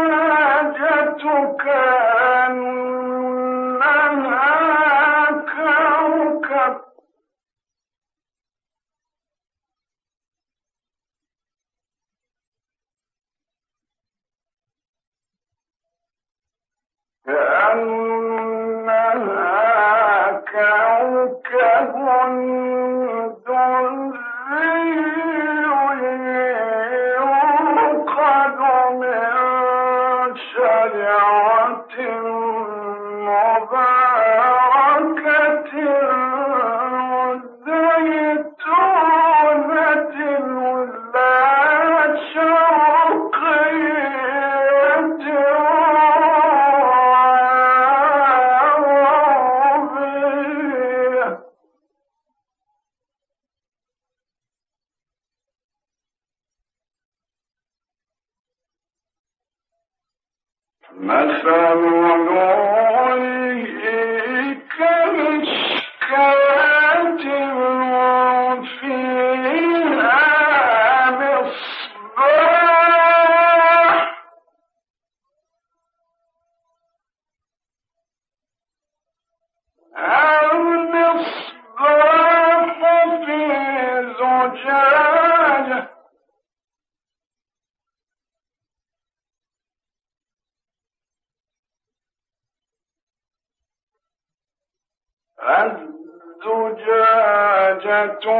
الزجاجة كأنها كوكب. كأن أشركوا أنتم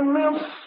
من الصالحين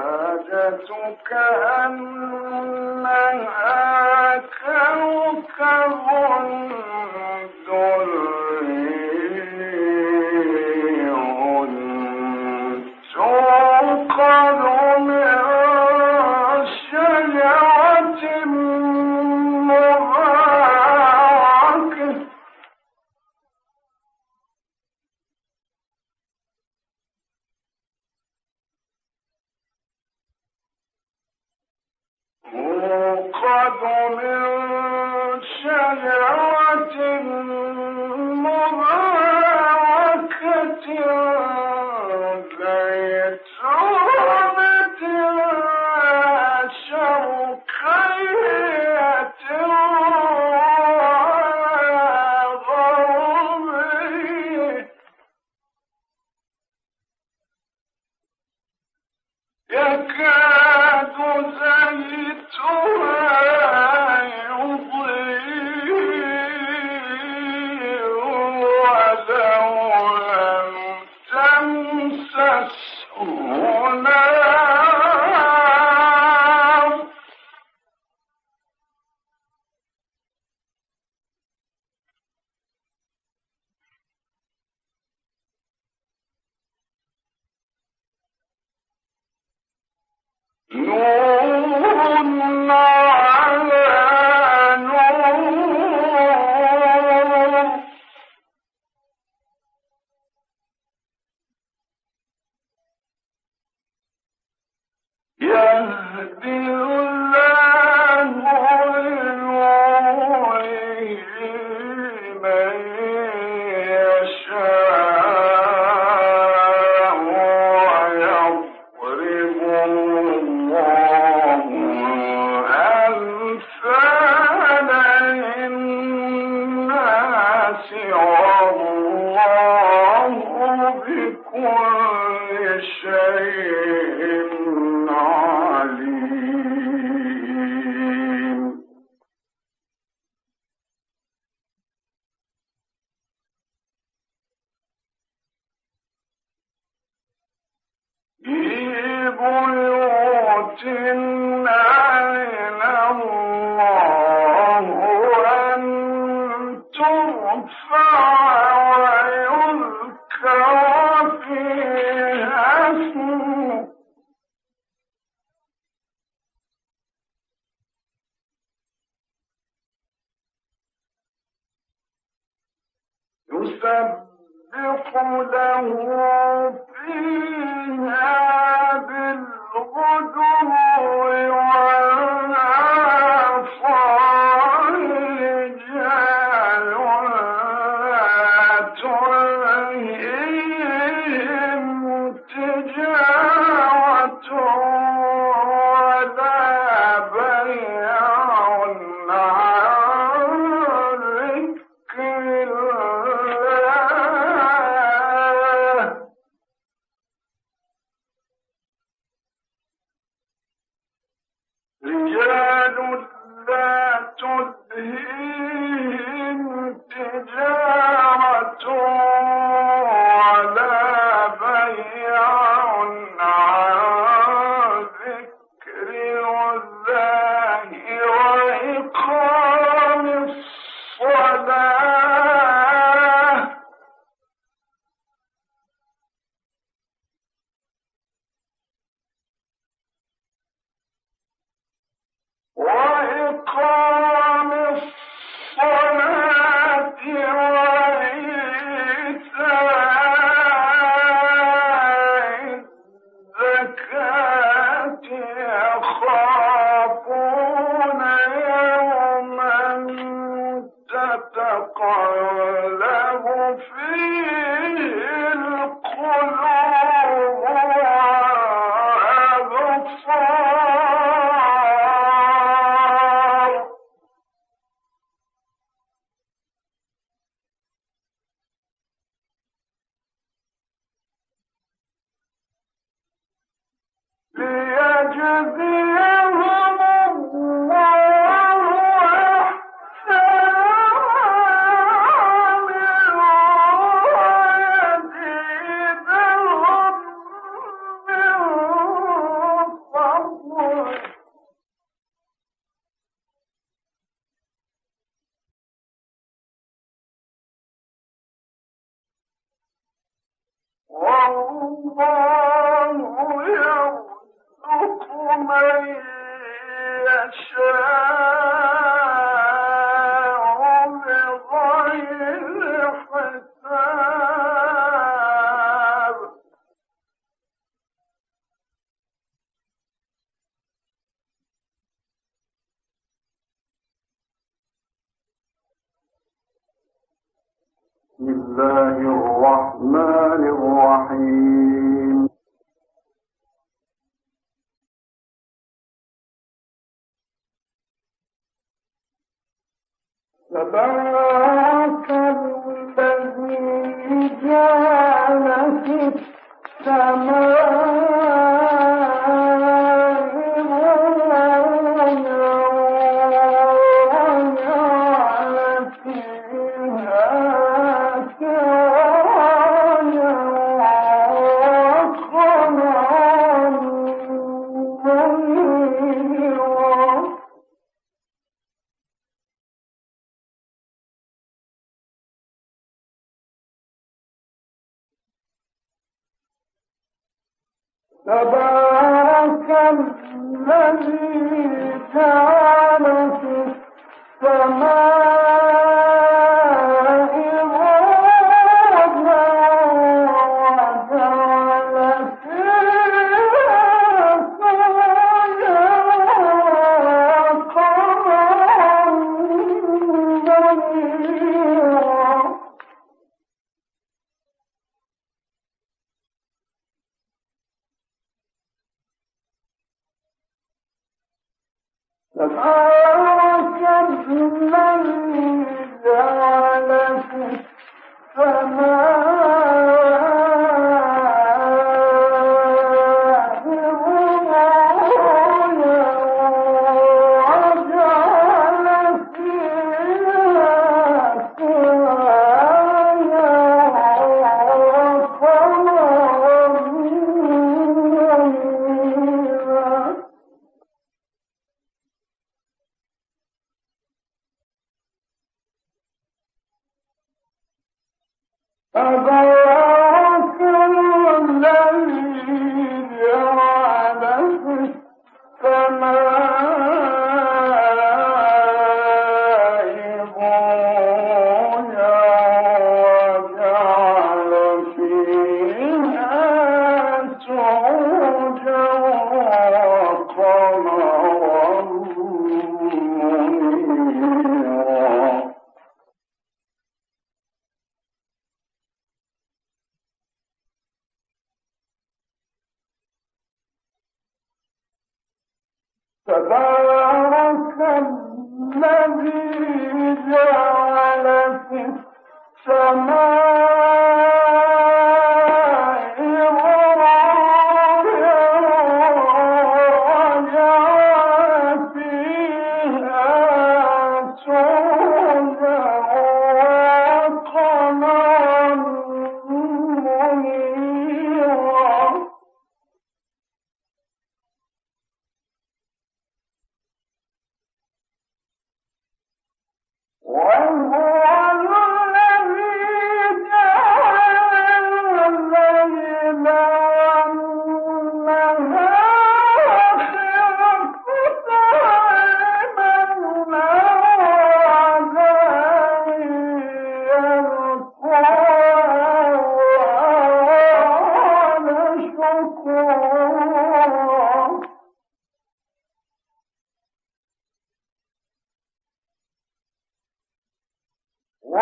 زجاجتك أنها كوكب دري توقد cloud. يشاء သံဃာ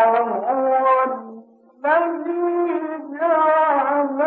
وهو الذي جعل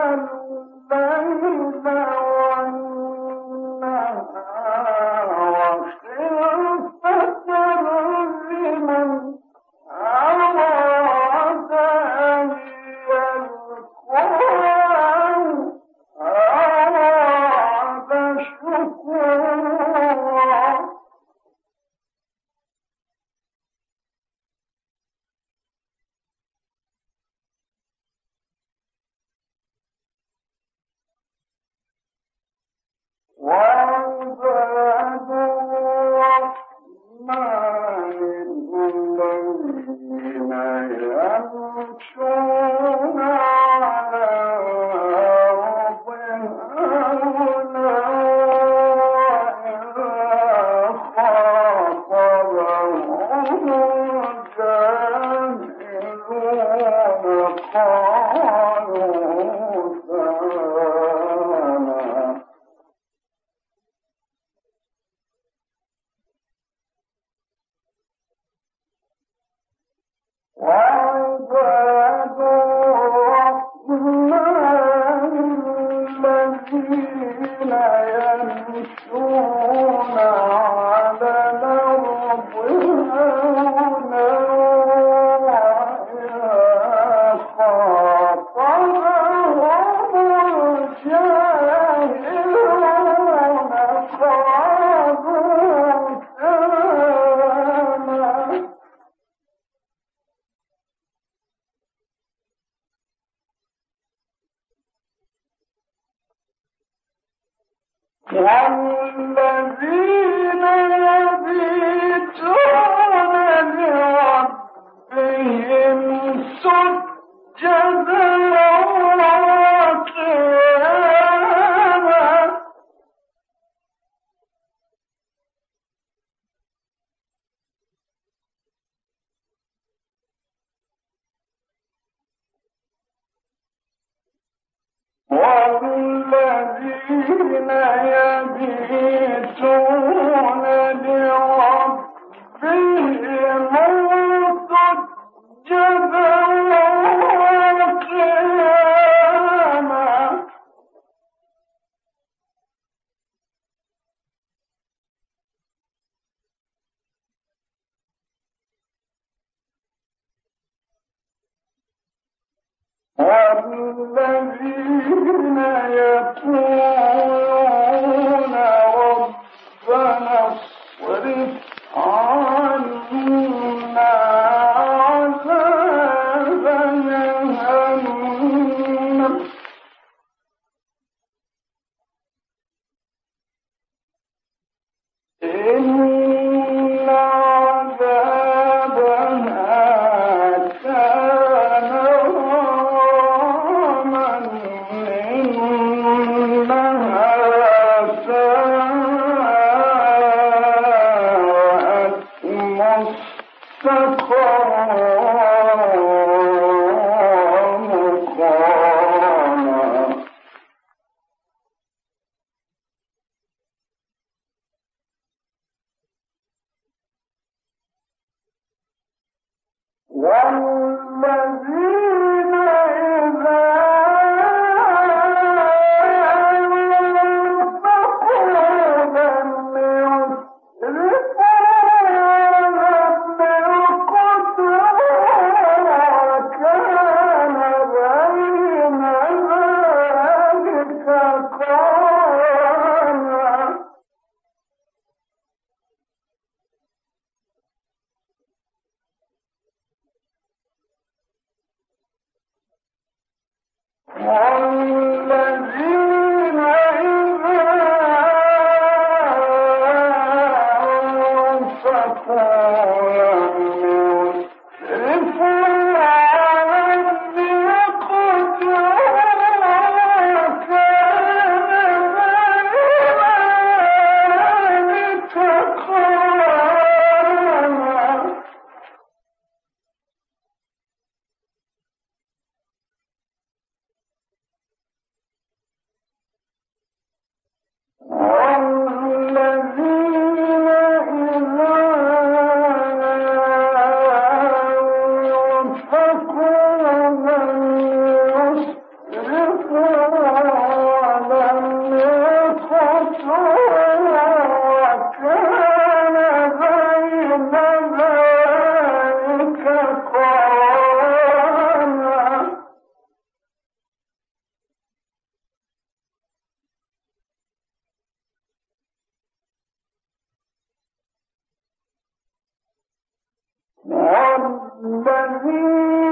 الذين يمشون والذين يتوبون ذلك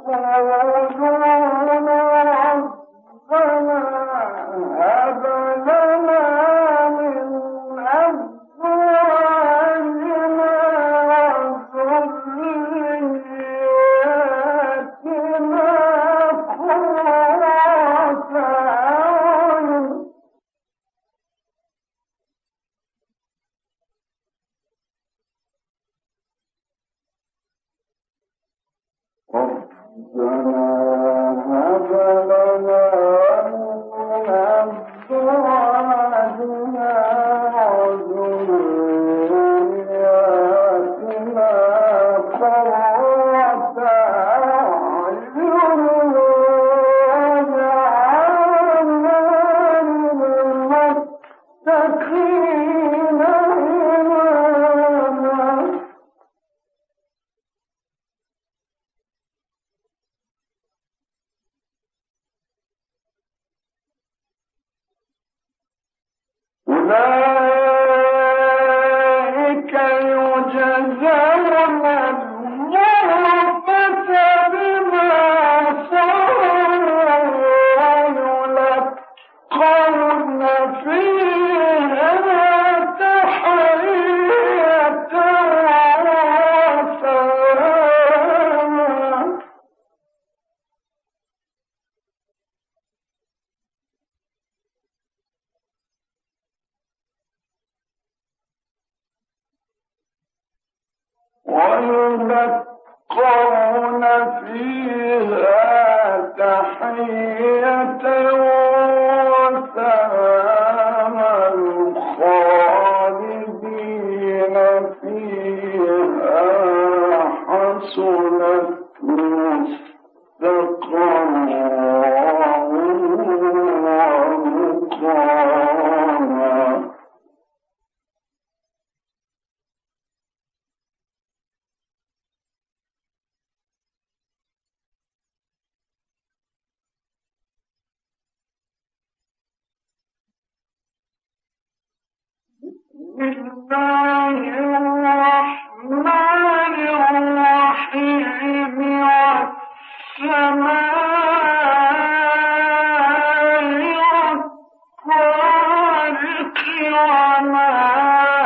مستقرا وما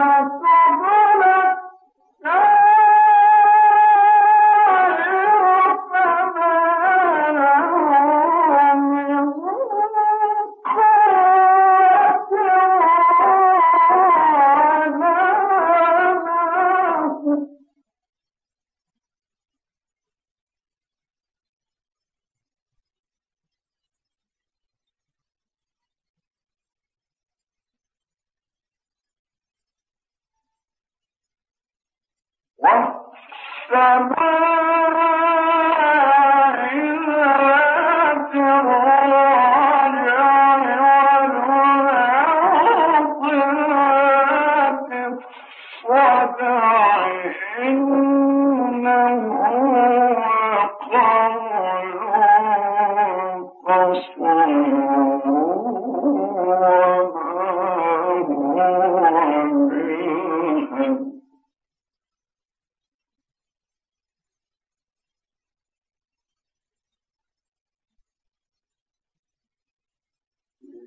about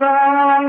ما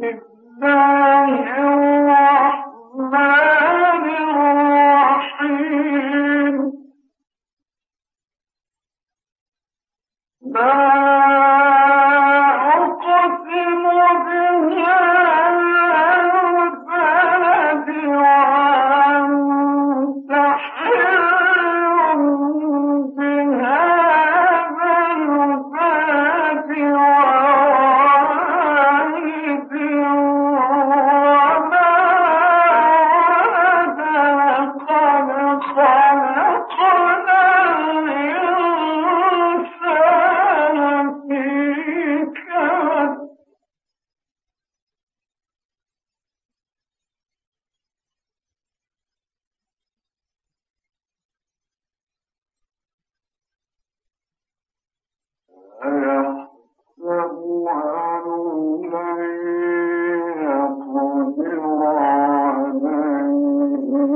بسم الله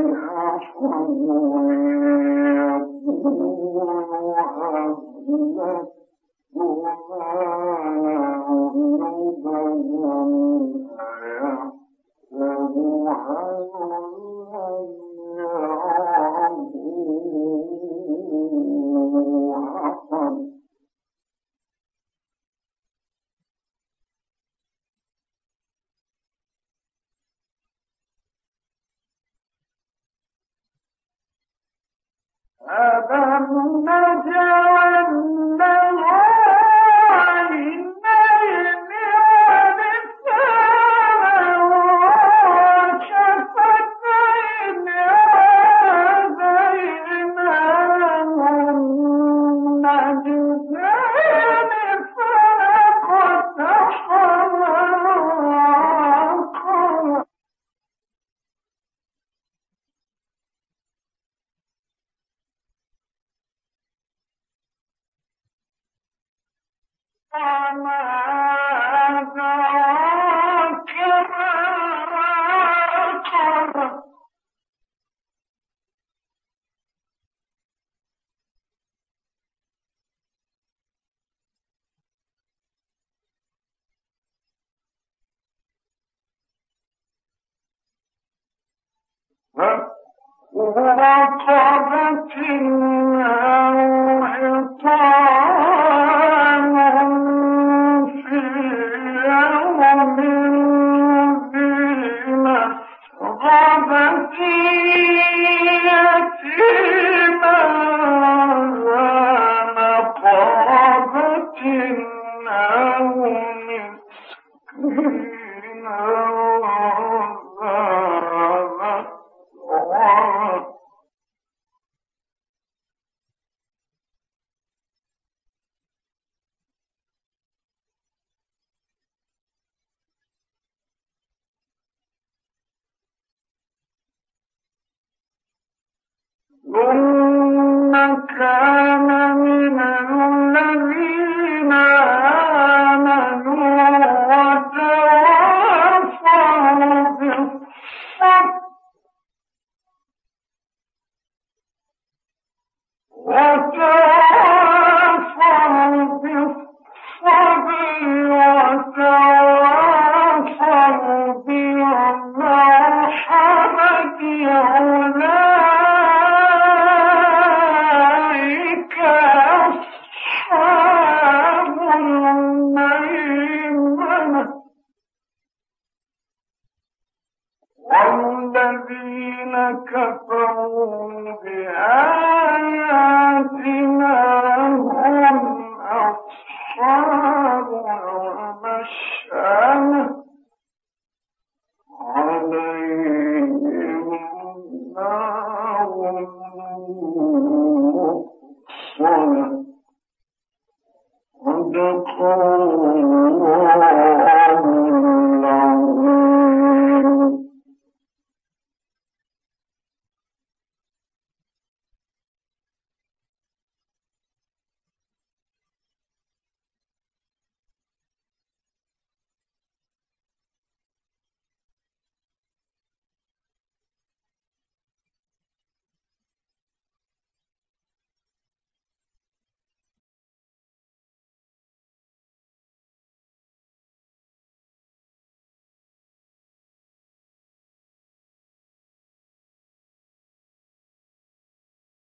Thank you. ما جاءوا وغطبت النار حطام في يوم ذي مسغبه